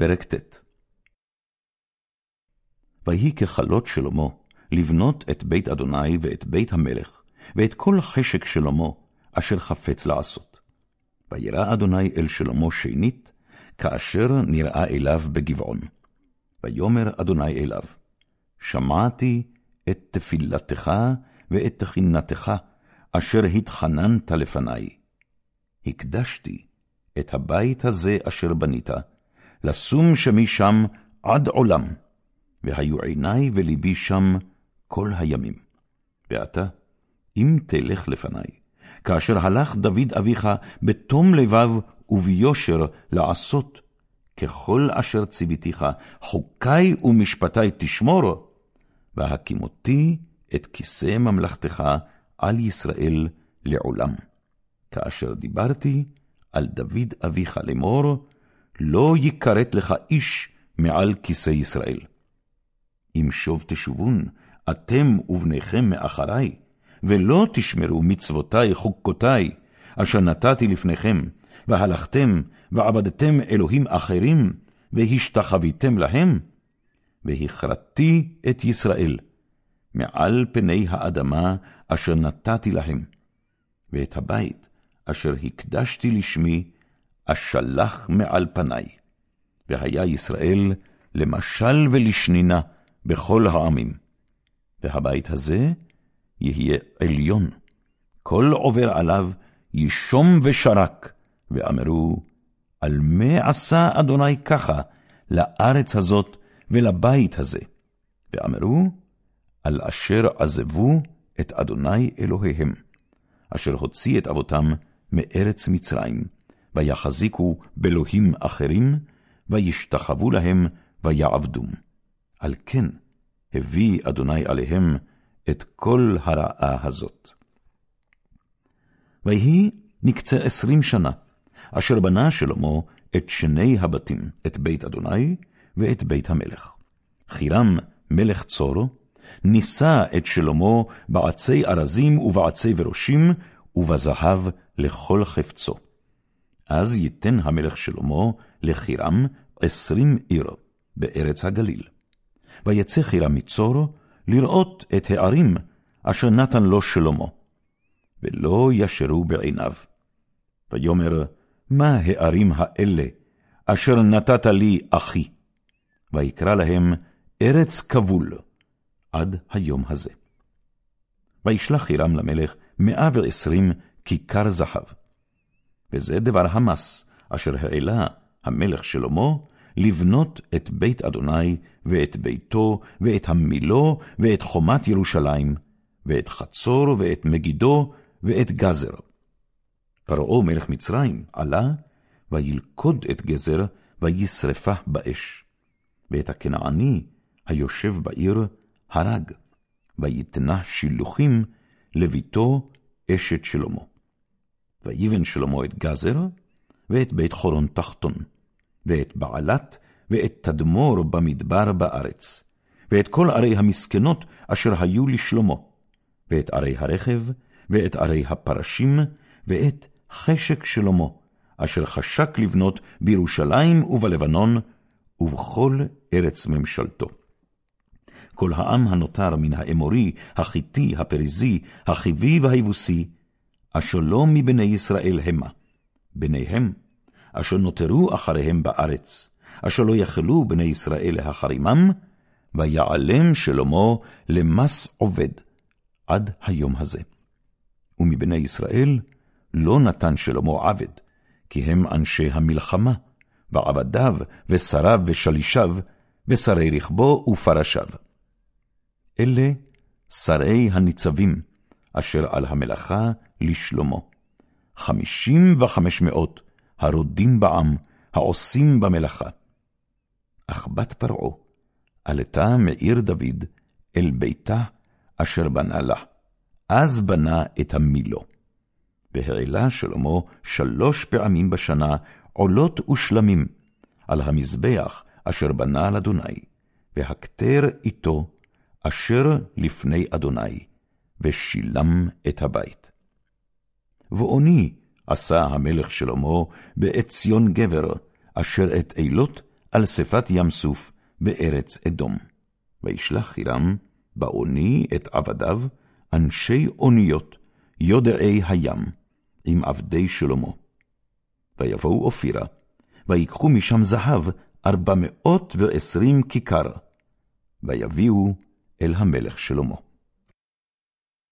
פרק ט. ויהי ככלות שלמה, לבנות את בית אדוני ואת בית המלך, ואת כל חשק שלמה, אשר חפץ לעשות. וירא אדוני אל שלמה שנית, כאשר נראה אליו בגבעון. ויאמר אדוני אליו, שמעתי את תפילתך ואת תחינתך, אשר התחננת לפני. הקדשתי את הבית הזה אשר בנית, לשום שמי שם עד עולם, והיו עיני ולבי שם כל הימים. ועתה, אם תלך לפני, כאשר הלך דוד אביך בתום לבב וביושר לעשות, ככל אשר ציוויתיך, חוקי ומשפטי תשמור, והקימותי את כיסא ממלכתך על ישראל לעולם. כאשר דיברתי על דוד אביך לאמור, לא יכרת לך איש מעל כיסא ישראל. אם שוב תשובון, אתם ובניכם מאחרי, ולא תשמרו מצוותי חוקותי, אשר נתתי לפניכם, והלכתם ועבדתם אלוהים אחרים, והשתחוויתם להם, והכרתי את ישראל, מעל פני האדמה אשר נתתי להם, ואת הבית אשר הקדשתי לשמי, אשלח מעל פניי. והיה ישראל למשל ולשנינה בכל העמים. והבית הזה יהיה עליון, כל עובר עליו ישום ושרק, ואמרו, על מה עשה אדוני ככה לארץ הזאת ולבית הזה? ואמרו, על אשר עזבו את אדוני אלוהיהם, אשר הוציא את אבותם מארץ מצרים, ויחזיקו באלוהים אחרים, וישתחוו להם, ויעבדום. על כן הביא אדוני עליהם את כל הרעה הזאת. ויהי מקצה עשרים שנה, אשר בנה שלמה את שני הבתים, את בית אדוני ואת בית המלך. חירם מלך צור, נישא את שלמה בעצי ארזים ובעצי וראשים, ובזהב לכל חפצו. אז ייתן המלך שלמה לחירם עשרים עיר בארץ הגליל. ויצא חירם מצור לראות את הערים אשר נתן לו שלמה, ולא ישרו בעיניו. ויאמר, מה הערים האלה אשר נתת לי אחי? ויקרא להם ארץ כבול עד היום הזה. וישלח חירם למלך מאה ועשרים כיכר זהב. וזה דבר המס, אשר העלה המלך שלמה, לבנות את בית אדוני, ואת ביתו, ואת המילו, ואת חומת ירושלים, ואת חצור, ואת מגידו, ואת גזר. פרעה מלך מצרים עלה, וילכוד את גזר, וישרפה באש. ואת הכנעני, היושב בעיר, הרג, ויתנה שילוחים לביתו אשת שלמה. ויבן שלמה את גזר, ואת בית חורון תחתון, ואת בעלת, ואת תדמור במדבר בארץ, ואת כל ערי המסכנות אשר היו לשלמה, ואת ערי הרכב, ואת ערי הפרשים, ואת חשק שלמה, אשר חשק לבנות בירושלים ובלבנון, ובכל ארץ ממשלתו. כל העם הנותר מן האמורי, החיתי, הפריזי, החיבי והיבוסי, לא מבני ישראל המה, בניהם, אשר נותרו אחריהם בארץ, אשר לא יכלו בני ישראל להחרימם, ויעלם שלמה למס עובד עד היום הזה. ומבני ישראל לא נתן שלמה עבד, כי הם אנשי המלחמה, ועבדיו ושריו ושלישיו, ושרי רכבו ופרשיו. אלה שרי הניצבים, אשר על המלאכה לשלמה. חמישים וחמש מאות הרודים בעם, העושים במלאכה. אך בת פרעה עלתה מעיר דוד אל ביתה אשר בנה לה. אז בנה את המילו. והעלה שלמה שלוש פעמים בשנה עולות ושלמים על המזבח אשר בנה על אדוני, והכתר איתו אשר לפני אדוני, ושילם את הבית. ואוני עשה המלך שלמה בעת ציון גבר, אשר את אילות על שפת ים סוף בארץ אדום. וישלח חירם באוני את עבדיו, אנשי אוניות, יודעי הים, עם עבדי שלמה. ויבואו אופירה, ויקחו משם זהב ארבע מאות ועשרים כיכר, ויביאו אל המלך שלמה.